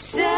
So